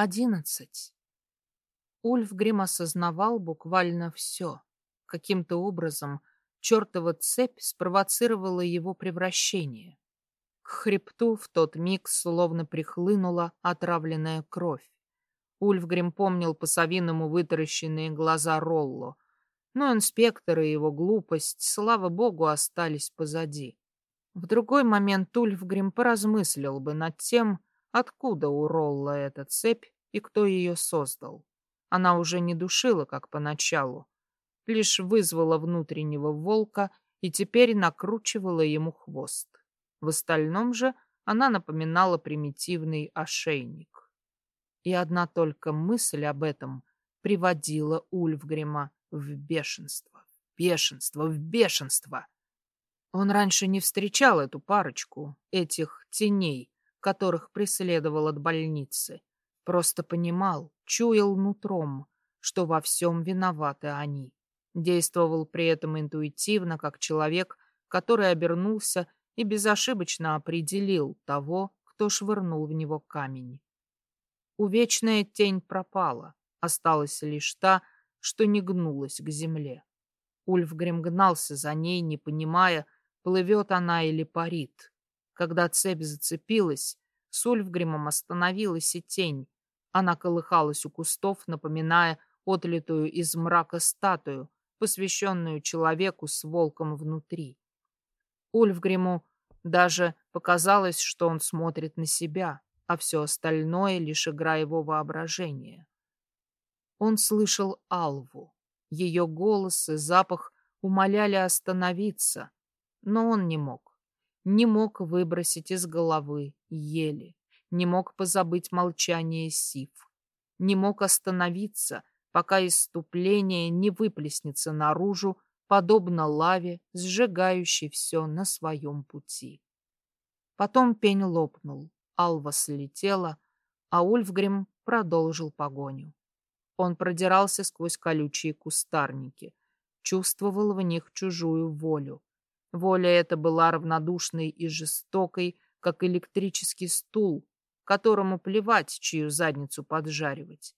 Одиннадцать. Ульфгрим осознавал буквально все. Каким-то образом чертова цепь спровоцировала его превращение. К хребту в тот миг словно прихлынула отравленная кровь. Ульфгрим помнил по-совиному вытаращенные глаза Ролло, но инспектор и его глупость, слава богу, остались позади. В другой момент Ульфгрим поразмыслил бы над тем, Откуда у Ролла эта цепь и кто ее создал? Она уже не душила, как поначалу, лишь вызвала внутреннего волка и теперь накручивала ему хвост. В остальном же она напоминала примитивный ошейник. И одна только мысль об этом приводила Ульфгрима в бешенство. Бешенство, в бешенство! Он раньше не встречал эту парочку, этих теней, которых преследовал от больницы. Просто понимал, чуял нутром, что во всем виноваты они. Действовал при этом интуитивно, как человек, который обернулся и безошибочно определил того, кто швырнул в него камень. Увечная тень пропала, осталась лишь та, что не гнулась к земле. Ульфгрим гнался за ней, не понимая, плывет она или парит. Когда цепь зацепилась, с Ульфгримом остановилась и тень. Она колыхалась у кустов, напоминая отлитую из мрака статую, посвященную человеку с волком внутри. Ульфгриму даже показалось, что он смотрит на себя, а все остальное — лишь игра его воображения. Он слышал Алву. Ее голос и запах умоляли остановиться, но он не мог не мог выбросить из головы ели, не мог позабыть молчание Сив, не мог остановиться, пока иступление не выплеснется наружу, подобно лаве, сжигающей все на своем пути. Потом пень лопнул, Алва слетела, а Ульфгрим продолжил погоню. Он продирался сквозь колючие кустарники, чувствовал в них чужую волю, Воля эта была равнодушной и жестокой, как электрический стул, которому плевать, чью задницу поджаривать.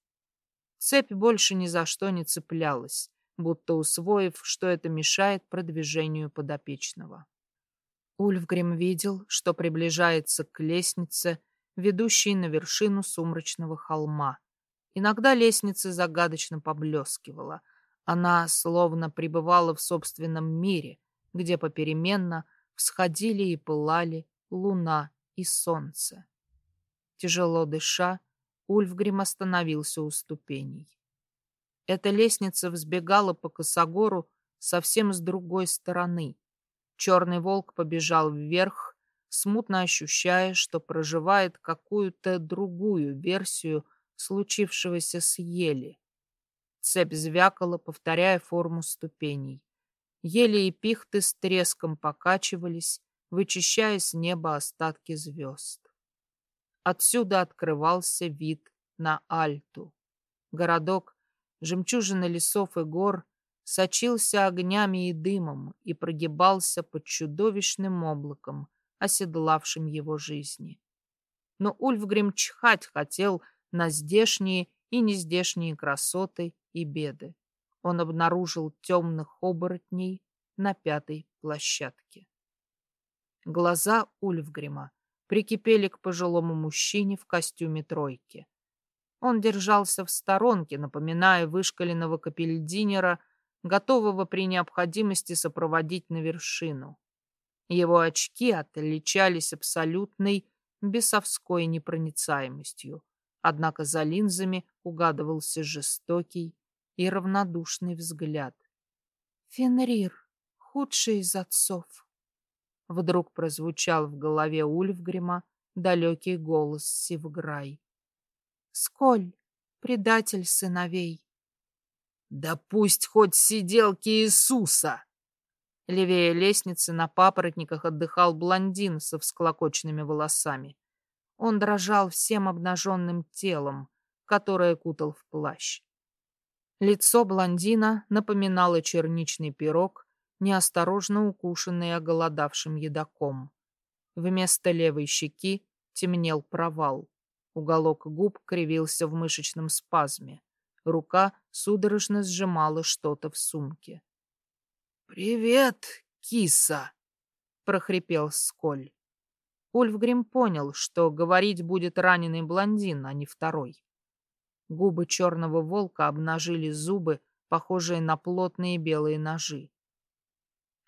Цепь больше ни за что не цеплялась, будто усвоив, что это мешает продвижению подопечного. Ульфгрим видел, что приближается к лестнице, ведущей на вершину сумрачного холма. Иногда лестница загадочно поблескивала. Она словно пребывала в собственном мире — где попеременно всходили и пылали луна и солнце. Тяжело дыша, Ульфгрим остановился у ступеней. Эта лестница взбегала по косогору совсем с другой стороны. Черный волк побежал вверх, смутно ощущая, что проживает какую-то другую версию случившегося с ели. Цепь звякала, повторяя форму ступеней. Ели и пихты с треском покачивались, вычищая с неба остатки звезд. Отсюда открывался вид на Альту. Городок, жемчужина лесов и гор, сочился огнями и дымом и прогибался под чудовищным облаком, оседлавшим его жизни. Но Ульфгрим чхать хотел на здешние и нездешние красоты и беды он обнаружил темных оборотней на пятой площадке. Глаза Ульфгрима прикипели к пожилому мужчине в костюме тройки. Он держался в сторонке, напоминая вышкаленного капельдинера, готового при необходимости сопроводить на вершину. Его очки отличались абсолютной бесовской непроницаемостью, однако за линзами угадывался жестокий и равнодушный взгляд. «Фенрир, худший из отцов!» Вдруг прозвучал в голове Ульфгрима далекий голос Севграй. «Сколь, предатель сыновей!» «Да пусть хоть сиделки Иисуса!» Левее лестницы на папоротниках отдыхал блондин со всклокоченными волосами. Он дрожал всем обнаженным телом, которое кутал в плащ. Лицо блондина напоминало черничный пирог, неосторожно укушенный оголодавшим едоком. Вместо левой щеки темнел провал. Уголок губ кривился в мышечном спазме. Рука судорожно сжимала что-то в сумке. «Привет, киса!» — прохрипел Сколь. Ульфгрим понял, что говорить будет раненый блондин, а не второй. Губы черного волка обнажили зубы, похожие на плотные белые ножи.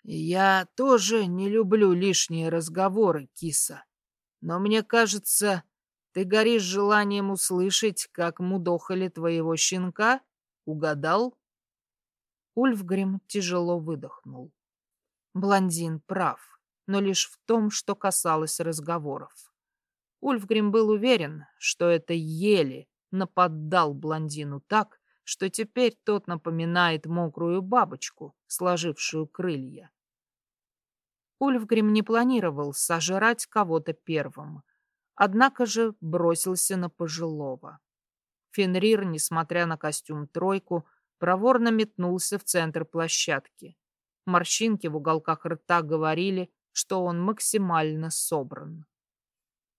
«Я тоже не люблю лишние разговоры, киса, но мне кажется, ты горишь желанием услышать, как мудохали твоего щенка? Угадал?» Ульфгрим тяжело выдохнул. Блондин прав, но лишь в том, что касалось разговоров. Ульфгрим был уверен, что это еле наподдал блондину так, что теперь тот напоминает мокрую бабочку, сложившую крылья. Ульфгрим не планировал сожрать кого-то первым, однако же бросился на пожилого. Фенрир, несмотря на костюм-тройку, проворно метнулся в центр площадки. Морщинки в уголках рта говорили, что он максимально собран.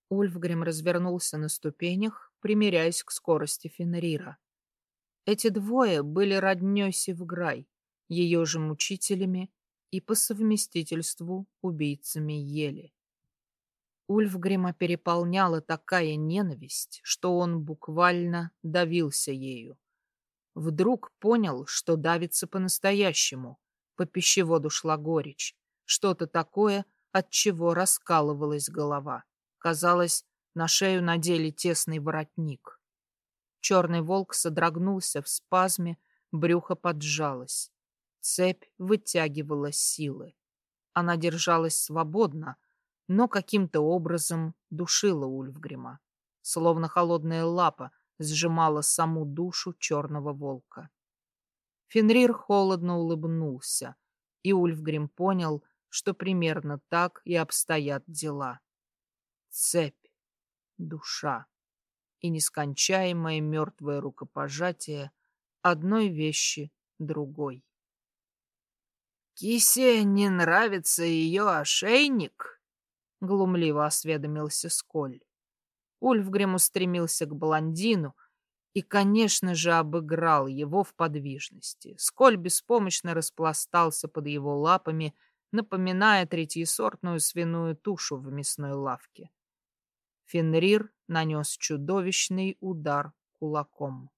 Ульфгрим развернулся на ступенях, примиряясь к скорости Фенрира. Эти двое были роднёй Севграй, ее же мучителями и по совместительству убийцами Ели. Ульфгрима переполняла такая ненависть, что он буквально давился ею. Вдруг понял, что давится по-настоящему. По пищеводу шла горечь. Что-то такое, от чего раскалывалась голова. Казалось, на шею надели тесный воротник. Черный волк содрогнулся в спазме, брюхо поджалось. Цепь вытягивала силы. Она держалась свободно, но каким-то образом душила Ульфгрима. Словно холодная лапа сжимала саму душу черного волка. Фенрир холодно улыбнулся, и Ульфгрим понял, что примерно так и обстоят дела. Цепь, душа и нескончаемое мертвое рукопожатие одной вещи другой. «Кисе не нравится ее ошейник?» — глумливо осведомился Сколь. Ульфгрим устремился к блондину и, конечно же, обыграл его в подвижности. Сколь беспомощно распластался под его лапами, напоминая третьесортную свиную тушу в мясной лавке. Фенрир нанес чудовищный удар кулаком.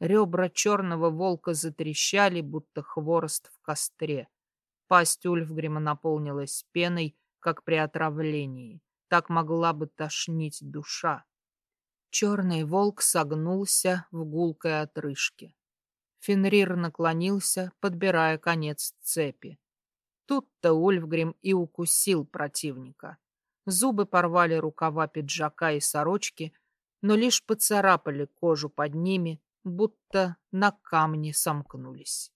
Ребра черного волка затрещали, будто хворост в костре. Пасть Ульфгрима наполнилась пеной, как при отравлении. Так могла бы тошнить душа. Черный волк согнулся в гулкой отрыжке. Фенрир наклонился, подбирая конец цепи. Тут-то Ульфгрим и укусил противника. Зубы порвали рукава пиджака и сорочки, но лишь поцарапали кожу под ними, будто на камне сомкнулись.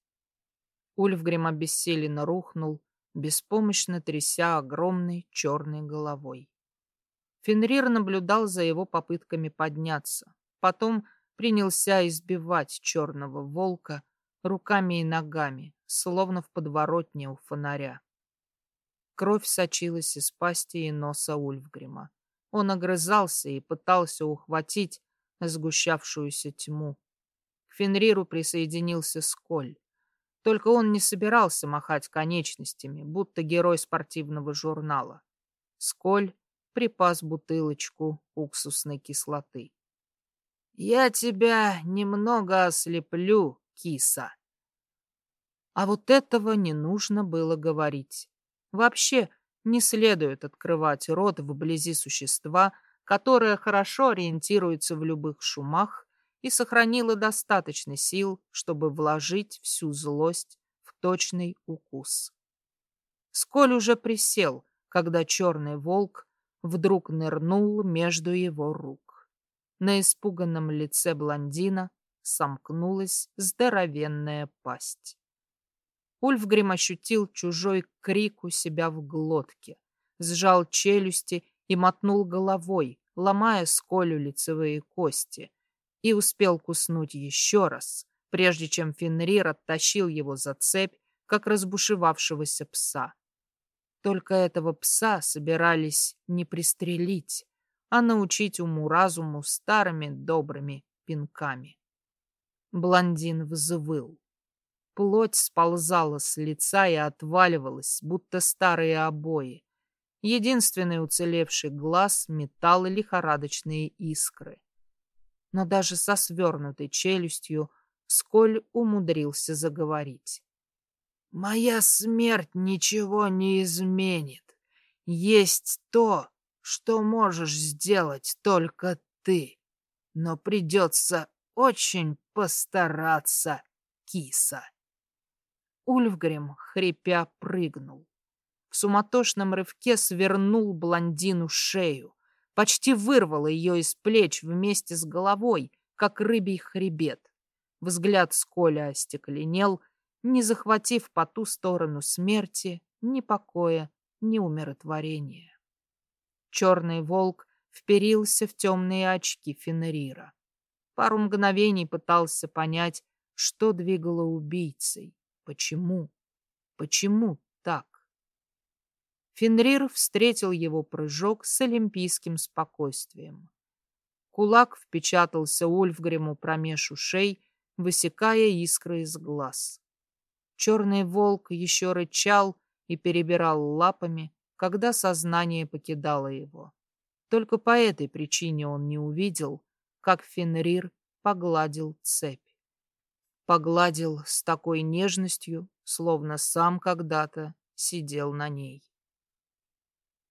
Ульфгрим обессиленно рухнул, беспомощно тряся огромной черной головой. Фенрир наблюдал за его попытками подняться. Потом принялся избивать черного волка руками и ногами, словно в подворотне у фонаря. Кровь сочилась из пасти и носа Ульфгрима. Он огрызался и пытался ухватить сгущавшуюся тьму. К Фенриру присоединился Сколь. Только он не собирался махать конечностями, будто герой спортивного журнала. Сколь припас бутылочку уксусной кислоты. «Я тебя немного ослеплю, киса». А вот этого не нужно было говорить. Вообще не следует открывать рот вблизи существа, которое хорошо ориентируется в любых шумах и сохранило достаточно сил, чтобы вложить всю злость в точный укус. Сколь уже присел, когда черный волк вдруг нырнул между его рук. На испуганном лице блондина сомкнулась здоровенная пасть. Ульфгрим ощутил чужой крик у себя в глотке, сжал челюсти и мотнул головой, ломая сколю лицевые кости, и успел куснуть еще раз, прежде чем Фенрир оттащил его за цепь, как разбушевавшегося пса. Только этого пса собирались не пристрелить, а научить уму-разуму старыми добрыми пинками. Блондин взвыл. Плоть сползала с лица и отваливалась, будто старые обои. Единственный уцелевший глаз метал лихорадочные искры. Но даже со свернутой челюстью Сколь умудрился заговорить. «Моя смерть ничего не изменит. Есть то, что можешь сделать только ты. Но придется очень постараться, киса». Ульфгрим, хрипя, прыгнул. В суматошном рывке свернул блондину шею, почти вырвал ее из плеч вместе с головой, как рыбий хребет. Взгляд Сколя остекленел, не захватив по ту сторону смерти ни покоя, ни умиротворения. Черный волк вперился в темные очки Фенрира. Пару мгновений пытался понять, что двигало убийцей, почему, почему так. Фенрир встретил его прыжок с олимпийским спокойствием. Кулак впечатался Ульфгриму промеж ушей, высекая искры из глаз. Черный волк еще рычал и перебирал лапами, когда сознание покидало его. Только по этой причине он не увидел, как Фенрир погладил цепь. Погладил с такой нежностью, словно сам когда-то сидел на ней.